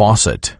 faucet.